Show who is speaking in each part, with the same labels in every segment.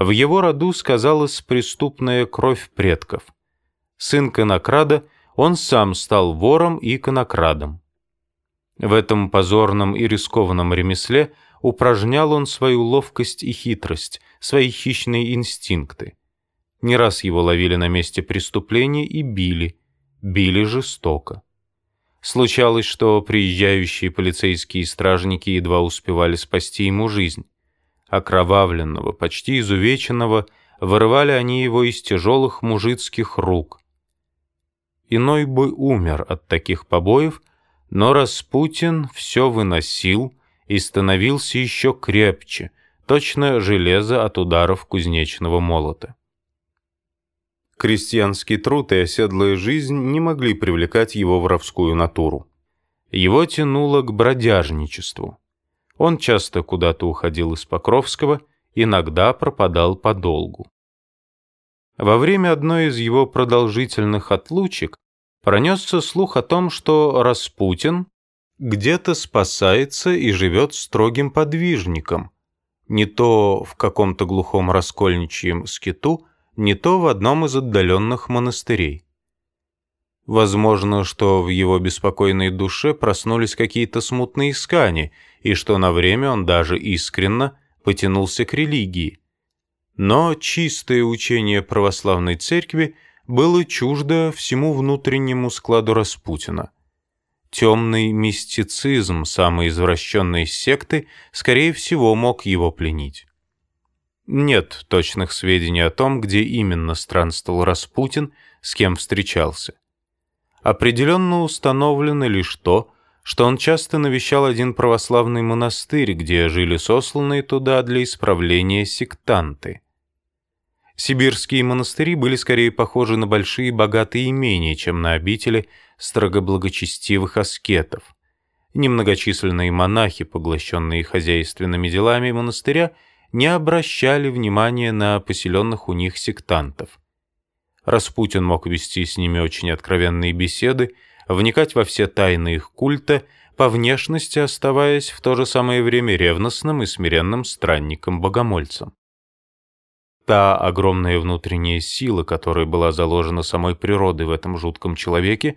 Speaker 1: В его роду сказалась преступная кровь предков. Сын конокрада, он сам стал вором и конокрадом. В этом позорном и рискованном ремесле упражнял он свою ловкость и хитрость, свои хищные инстинкты. Не раз его ловили на месте преступления и били, били жестоко. Случалось, что приезжающие полицейские стражники едва успевали спасти ему жизнь. Окровавленного, почти изувеченного, вырывали они его из тяжелых мужицких рук. Иной бы умер от таких побоев, но Распутин все выносил и становился еще крепче, точно железо от ударов кузнечного молота. Крестьянский труд и оседлая жизнь не могли привлекать его воровскую натуру. Его тянуло к бродяжничеству. Он часто куда-то уходил из Покровского, иногда пропадал подолгу. Во время одной из его продолжительных отлучек пронесся слух о том, что Распутин где-то спасается и живет строгим подвижником, не то в каком-то глухом раскольничьем скиту, не то в одном из отдаленных монастырей. Возможно, что в его беспокойной душе проснулись какие-то смутные искания, и что на время он даже искренно потянулся к религии. Но чистое учение православной церкви было чуждо всему внутреннему складу Распутина. Темный мистицизм самой извращенной секты, скорее всего, мог его пленить. Нет точных сведений о том, где именно странствовал Распутин, с кем встречался. Определенно установлено лишь то, что он часто навещал один православный монастырь, где жили сосланные туда для исправления сектанты. Сибирские монастыри были скорее похожи на большие богатые имения, чем на обители строго благочестивых аскетов. Немногочисленные монахи, поглощенные хозяйственными делами монастыря, не обращали внимания на поселенных у них сектантов. Распутин мог вести с ними очень откровенные беседы, вникать во все тайны их культа, по внешности оставаясь в то же самое время ревностным и смиренным странником-богомольцем. Та огромная внутренняя сила, которая была заложена самой природой в этом жутком человеке,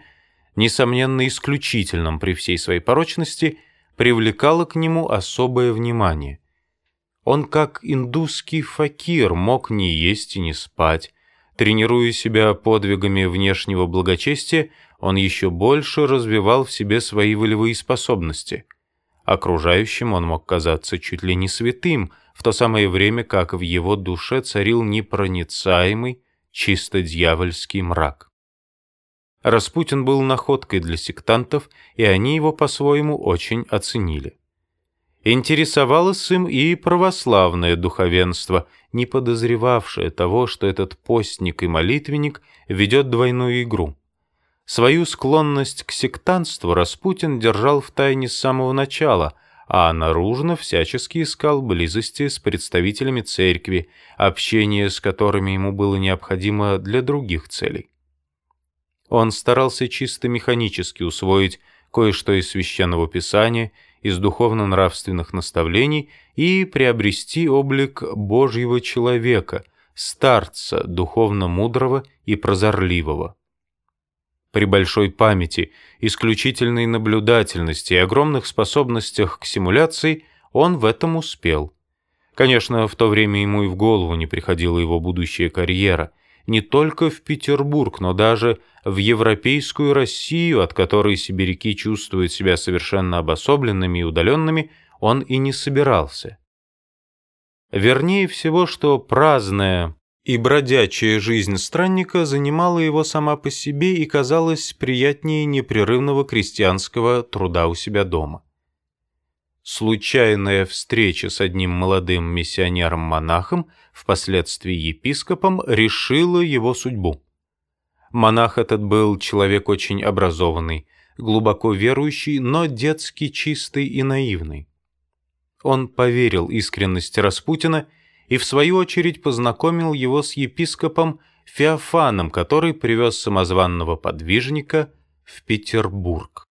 Speaker 1: несомненно исключительном при всей своей порочности, привлекала к нему особое внимание. Он, как индусский факир, мог не есть и не спать. Тренируя себя подвигами внешнего благочестия, он еще больше развивал в себе свои волевые способности. Окружающим он мог казаться чуть ли не святым, в то самое время как в его душе царил непроницаемый, чисто дьявольский мрак. Распутин был находкой для сектантов, и они его по-своему очень оценили. Интересовалось им и православное духовенство, не подозревавшее того, что этот постник и молитвенник ведет двойную игру. Свою склонность к сектантству Распутин держал в тайне с самого начала, а наружно всячески искал близости с представителями церкви, общение с которыми ему было необходимо для других целей. Он старался чисто механически усвоить кое-что из священного писания из духовно-нравственных наставлений и приобрести облик Божьего человека, старца, духовно мудрого и прозорливого. При большой памяти, исключительной наблюдательности и огромных способностях к симуляции он в этом успел. Конечно, в то время ему и в голову не приходила его будущая карьера – не только в Петербург, но даже в европейскую Россию, от которой сибиряки чувствуют себя совершенно обособленными и удаленными, он и не собирался. Вернее всего, что праздная и бродячая жизнь странника занимала его сама по себе и казалась приятнее непрерывного крестьянского труда у себя дома. Случайная встреча с одним молодым миссионером-монахом, впоследствии епископом, решила его судьбу. Монах этот был человек очень образованный, глубоко верующий, но детски чистый и наивный. Он поверил искренности Распутина и, в свою очередь, познакомил его с епископом Феофаном, который привез самозванного подвижника в Петербург.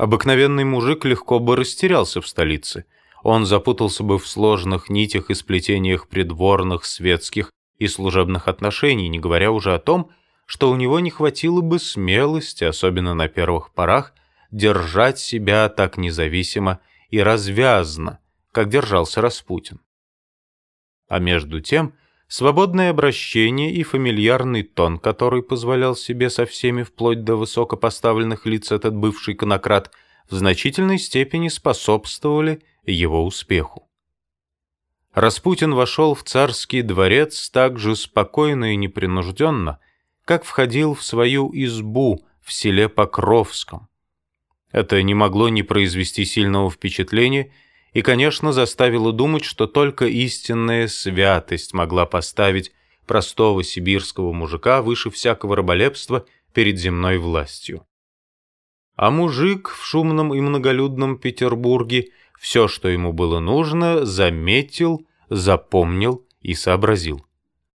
Speaker 1: Обыкновенный мужик легко бы растерялся в столице. он запутался бы в сложных нитях и сплетениях придворных, светских и служебных отношений, не говоря уже о том, что у него не хватило бы смелости, особенно на первых порах, держать себя так независимо и развязно, как держался Распутин. А между тем, свободное обращение и фамильярный тон, который позволял себе со всеми вплоть до высокопоставленных лиц этот бывший конократ, в значительной степени способствовали его успеху. Распутин вошел в царский дворец так же спокойно и непринужденно, как входил в свою избу в селе Покровском. Это не могло не произвести сильного впечатления и, конечно, заставило думать, что только истинная святость могла поставить простого сибирского мужика выше всякого раболепства перед земной властью. А мужик в шумном и многолюдном Петербурге все, что ему было нужно, заметил, запомнил и сообразил.